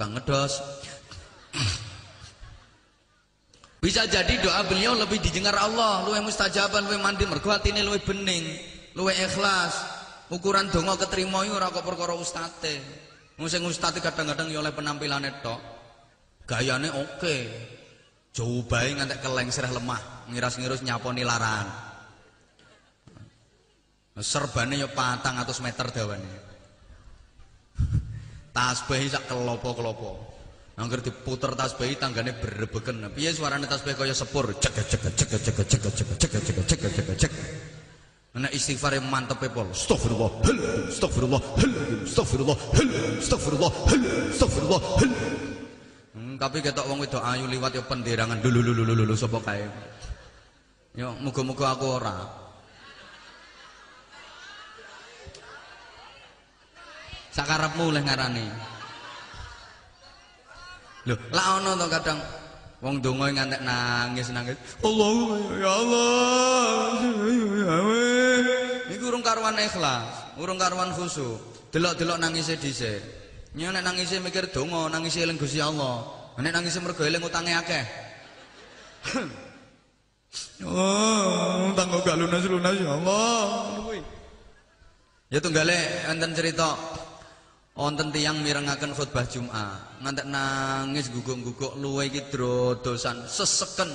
tukang ngedos. Bisa jadi doa beliau lebih didengar Allah, luwih mustajaban, luwih mandi mergo atine luwih bening, luwih ikhlas. Ukuran donga ketrima iku ora kok perkara ustate. Sing ustate kadang-kadang ya oleh penampilane tok. Gayane oke. Jobahe ngantek keleng sereh lemah, ngiras-ngirus nyaponi laran. Serbane ya patang atus meter dawane. Tasbih sak kelopo-kelopo. Angger diputer tasbih tanggane berebeken. Piye suarane tasbih kaya sepur? Cek cek cek cek cek cek cek cek cek cek cek. Nek istighfar mantep pol. Astagfirullah. Astagfirullah. Astagfirullah. Astagfirullah. Astagfirullah. Hmm, tapi ketok wong wedok ayu liwat ya penderangan dulu dulu dulu sapa kae. Yo muga-muga aku ora. Sakarepmu oleh ngarani. Lho, lah ono to kadang wong donga ngantek nangis nangis. Allahumma ya Allah. Iku urung karuan ikhlas, urung karuan khusyuk. Delok-delok nangise dhisik. Nyo nek mikir donga, nangise eling Gusti Allah. Nek nangise mergo eling utange akeh. Oh, utang kok lunas-lunas ya Allah. Ya tunggale enten cerita wonten tiyang mirengaken khutbah Jumat, ngantek nangis guguk-guguk luwe iki drodosan seseken.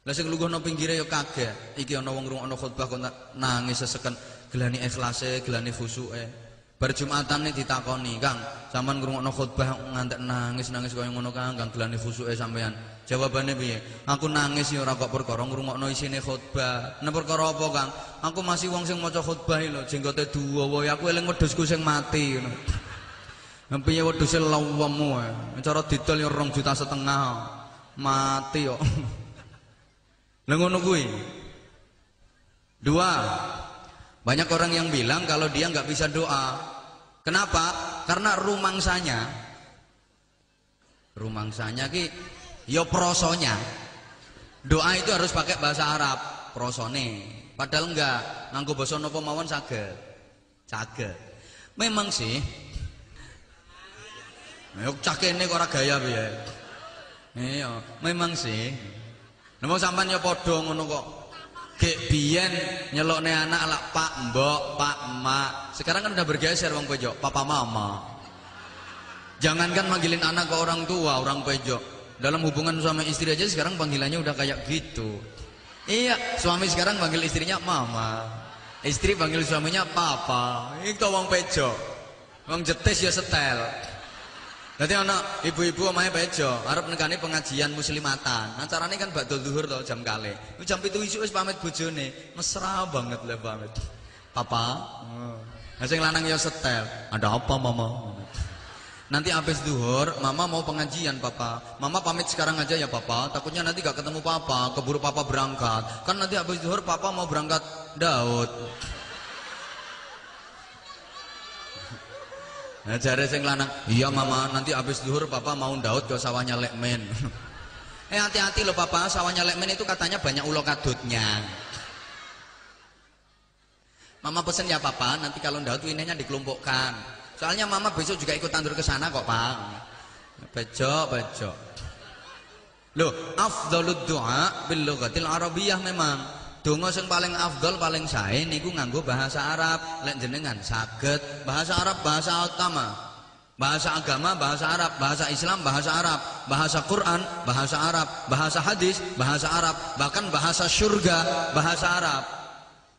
Lah sing lungguhno pinggire ya kaget. Iki ana wong ngrungokno khutbah kok nangis seseken, gelani ikhlase, gelani khusyuke. Bar Jumatan nih ditakoni, Kang, sampean ngrungokno khutbah ngantek nangis-nangis kaya ngono Kang, Kang gelani khusyuke sampean. Jawabannya piye? Aku nangis ya ora kok perkara ngrungokno isine khutbah. Nek perkara apa, Kang? Aku masih wong sing maca khutbah lho, jenggote dawa, aku eling wedhusku sing mati ngono. Piye wedhuse lawemu ae. Cara didol ya 2 juta setengah. Mati kok. Lah ngono. Dua. Banyak orang yang bilang kalau dia nggak bisa doa. Kenapa? Karena rumangsanya rumangsanya ki ya prosonya. Doa itu harus pakai bahasa Arab, prosone. Padahal enggak, nganggo basa napa mawon. Saged. Memang sih Ayo cah kene kok ora gaya piye? Iya, memang sih. Nemu sampean ya padha ngono kok. Gek biyen nyelokne anak lak Pak, Mbok, Pak, Emak. Sekarang kan udah bergeser wong pojok, Papa Mama. Jangankan manggilin anak ke orang tua, orang pojok. Dalam hubungan suami istri aja sekarang panggilannya udah kayak gitu. Iya, suami sekarang panggil istrinya Mama. Istri panggil suaminya Papa. Itu wong pojok. Wong jetis ya setel. Nanti anak ibu-ibu omahe bejo, arep nekani pengajian muslimatan. Nah carane kan bakdo zuhur to jam kali. Jam 7 isuk wis pamit bojone. Mesra banget lah pamit. Papa. Nah sing lanang ya setel. Ada apa mama? Nanti habis zuhur, mama mau pengajian papa. Mama pamit sekarang aja ya papa. Takutnya nanti gak ketemu papa, keburu papa berangkat. Kan nanti habis zuhur papa mau berangkat Daud. Nah, jare sing lanang, "Iya mama, nanti habis zuhur papa mau Daud ke sawahnya Lekmen." eh hati-hati loh papa, sawahnya Lekmen itu katanya banyak ulo kadutnya. Mama pesen ya papa, nanti kalau Daud winenya dikelompokkan. Soalnya mama besok juga ikut tandur ke sana kok pak. Bejo, bejo. Loh, afdalud doa bil lughatil arabiyah memang. Donga sing paling afdol paling sae niku nganggo bahasa Arab. Lek jenengan saged bahasa Arab bahasa utama. Bahasa agama bahasa Arab, bahasa Islam bahasa Arab, bahasa Quran bahasa Arab, bahasa hadis bahasa Arab, bahkan bahasa surga bahasa Arab.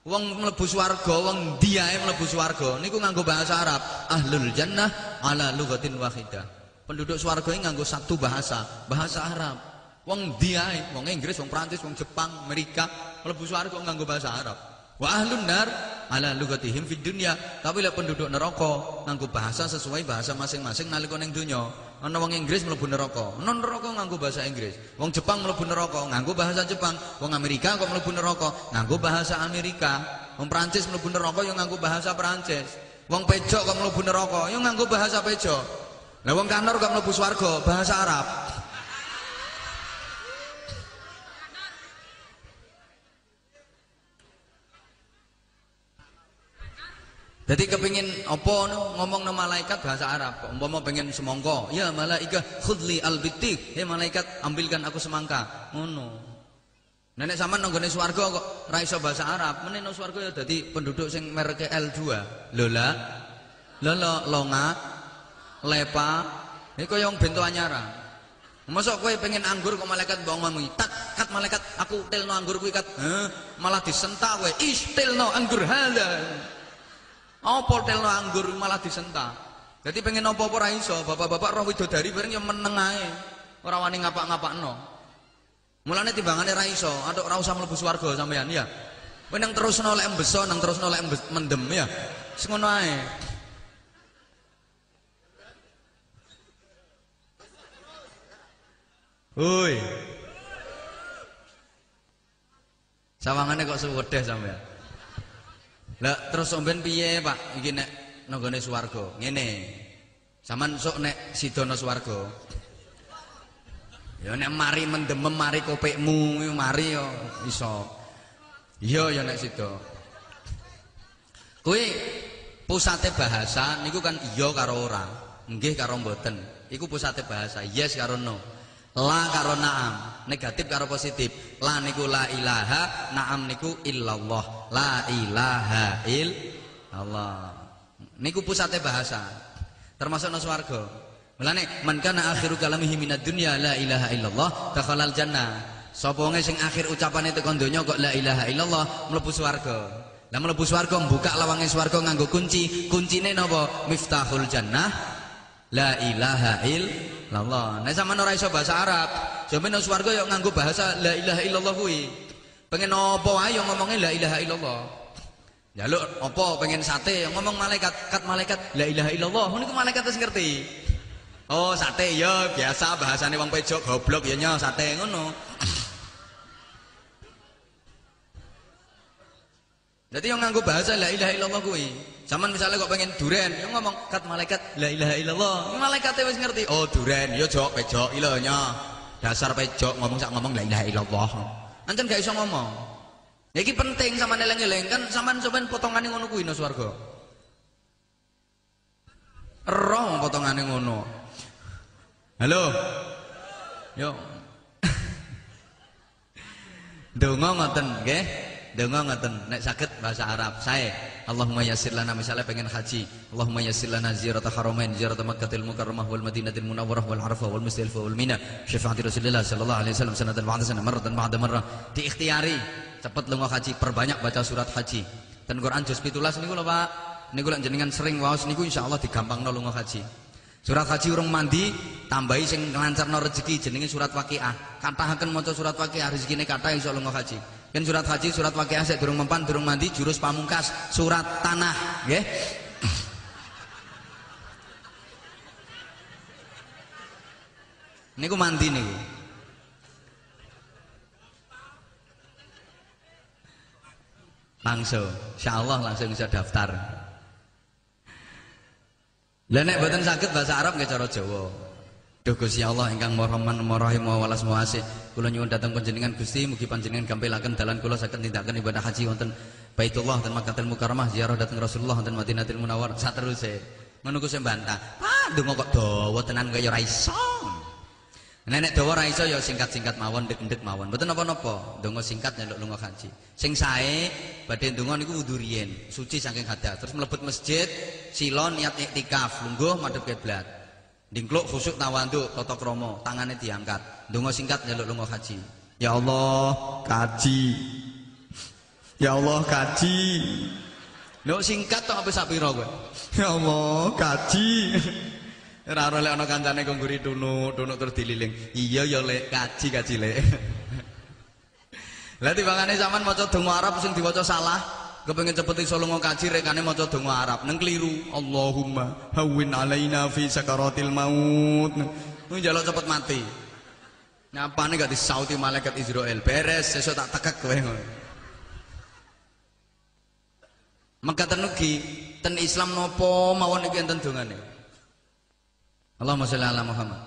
Wong mlebu swarga, wong diae mlebu swarga niku nganggo bahasa Arab. Ahlul jannah ala lughatin wahidah. Penduduk swarga nganggo satu bahasa, bahasa Arab. Wong diae, wong Inggris, wong Prancis, wong Jepang, Amerika, mlebu swarga nganggo bahasa Arab. Wa ahlun nar ala lugatihim fid dunya. Tapi lek penduduk neraka nganggo bahasa sesuai bahasa masing-masing nalika ning donya. Ana wong Inggris mlebu neraka, ana neraka nganggo bahasa Inggris. Wong Jepang mlebu neraka nganggo bahasa Jepang. Wong Amerika kok mlebu neraka nganggo bahasa Amerika. Wong Prancis mlebu neraka yo nganggo bahasa Prancis. Wong pejok kok mlebu neraka yo nganggo bahasa pejok. Lah wong kanor kok mlebu swarga bahasa Arab. Jadi kepingin apa no, ngomong no malaikat bahasa Arab. Umpama pengen semongko, ya malaikat khudli albitik. Ya malaikat ambilkan aku semangka. Ngono. Nenek sama nonggone swarga kok ra iso bahasa Arab. Meneh nang ya dadi penduduk sing mereke L2. Lola. Lolo longa. Lepa. Iku kaya wong bento anyara. Masuk kowe pengen anggur kok malaikat ngomong, "Tak, kat malaikat, aku telno anggur kuwi kat." Malah disentak kowe. Istilno anggur halal. Apa telno anggur malah disentak. Jadi pengen apa-apa iso, bapak-bapak roh widodari bareng yang meneng ae. Ora wani ngapak-ngapakno. Mulane timbangane ra iso, atuk ora usah mlebu swarga sampean ya. Kowe nang terusno lek embeso, nang terusno lek mendem ya. Wis ngono ae. Hoi. Sawangane kok suwedeh sampean. Lah terus sampean piye, Pak? Iki nek nanggone swarga. Ngene. Saman sok nek sidono swarga. Ya nek mari mendemem mari kopekmu mari yo iso. Iya ya nek sido. Kowe pusate bahasa niku kan iya karo ora, nggih karo mboten. Iku pusate bahasa, yes karo no. La karo naam, negatif karo positif. La niku la ilaha, naam niku illallah. La ilaha illallah. Niku pusate bahasa. Termasuk no swarga. Mulane man kana akhiru kalamihi minad dunya la ilaha illallah dakhalal jannah. Sapa wong sing akhir ucapane tekan donya kok la ilaha illallah mlebu swarga. Lah mlebu swarga mbuka lawange swarga nganggo kunci. Kuncine napa? Miftahul jannah La ilaha illallah. Nek sampean ora iso bahasa Arab, sampeyan nang swarga yo nganggo bahasa la ilaha illallah kuwi. Pengen apa wae yo ngomongnya la ilaha illallah. Jaluk apa pengen sate ngomong malaikat, kat malaikat la ilaha illallah. Niku malaikat wis ngerti. Oh, sate ya biasa bahasane wong pejok goblok ya nyo sate ngono. Jadi yang nganggo bahasa la ilaha illallah kuwi. Zaman misalnya kok pengen duren, yang ngomong kat malaikat la ilaha illallah. Malaikate wis ngerti. Oh, duren, ya jok pejok ilo nya. Dasar pejok ngomong sak ngomong la ilaha illallah. Ancen gak iso ngomong. Ya iki penting sama neleng-eleng kan sampean sampean potongane ngono kuwi no swarga. Roh potongane ngono. Halo. Yo. Donga ngoten nggih. Donga ngoten nek saged bahasa Arab saya Allahumma yassir lana misalnya pengen haji. Allahumma yassir lana ziarah haramain ziarah Makkatil Mukarramah wal Madinatil Munawwarah wal Arafah wal Musdalifah wal Mina. Syafaati Rasulullah sallallahu alaihi wasallam sanatan ba'da sanah marratan ba'da marrah. Diikhtiari. Cepet lunga haji. Perbanyak baca surat haji. Dan Quran juz 17 niku lho Pak. Niku lek jenengan sering waos niku insyaallah digampangno lunga haji. Surat haji urung mandi tambahi sing nglancarno rezeki jenenge surat Waqiah. Katahaken maca surat Waqiah rezekine kathah iso lunga haji. Kan surat haji, surat Waqiah sik durung mempan, durung mandi, jurus pamungkas, surat tanah, nggih. Niku mandi niku. Langsung, insyaallah langsung bisa daftar. Lah nek mboten saged bahasa Arab nggih cara Jawa. Duh Gusti Allah ingkang Maha Rahman Maha Rahim Maha Asih. Kula nyuwun dhateng panjenengan Gusti mugi panjenengan gampilaken dalan kula saged nindakaken ibadah haji wonten Baitullah dan Makkahul Mukarramah ziarah dhateng Rasulullah wonten Madinatul Munawwarah sateruse. Ngono ku bantah. Ah, ndonga kok dawa tenan kaya ora iso. Nenek dawa ora iso ya singkat-singkat mawon ndek-ndek mawon. Mboten napa-napa. Ndonga singkat nyeluk lunga haji. Sing sae badhe ndonga niku wudu riyen, suci saking hadas. Terus mlebet masjid, sila niat iktikaf, lungguh madhep kiblat. Dingkluk khusuk tawadhu tata krama, tangane diangkat. Ndonga singkat nyeluk lunga haji. Ya Allah, kaji. Ya Allah, kaji. Lho singkat tok apa sak pira kowe? Ya Allah, kaji. Ora ora lek ana kancane kok ngguri tunuk, tunuk terus dililing. Iya ya lek kaji kaji lek. Lah timbangane sampean maca donga Arab sing diwaca salah, kepengin cepet iso lunga kaji rekane maca donga Arab, neng keliru. Allahumma hawwin alaina fi sakaratil maut. Ku njaluk cepet mati. Nyapane gak disauti malaikat Israel. Beres sesuk tak tekek kowe ngono. Maka tenugi ten Islam nopo mawon iki enten dongane. Allahumma sholli ala Muhammad.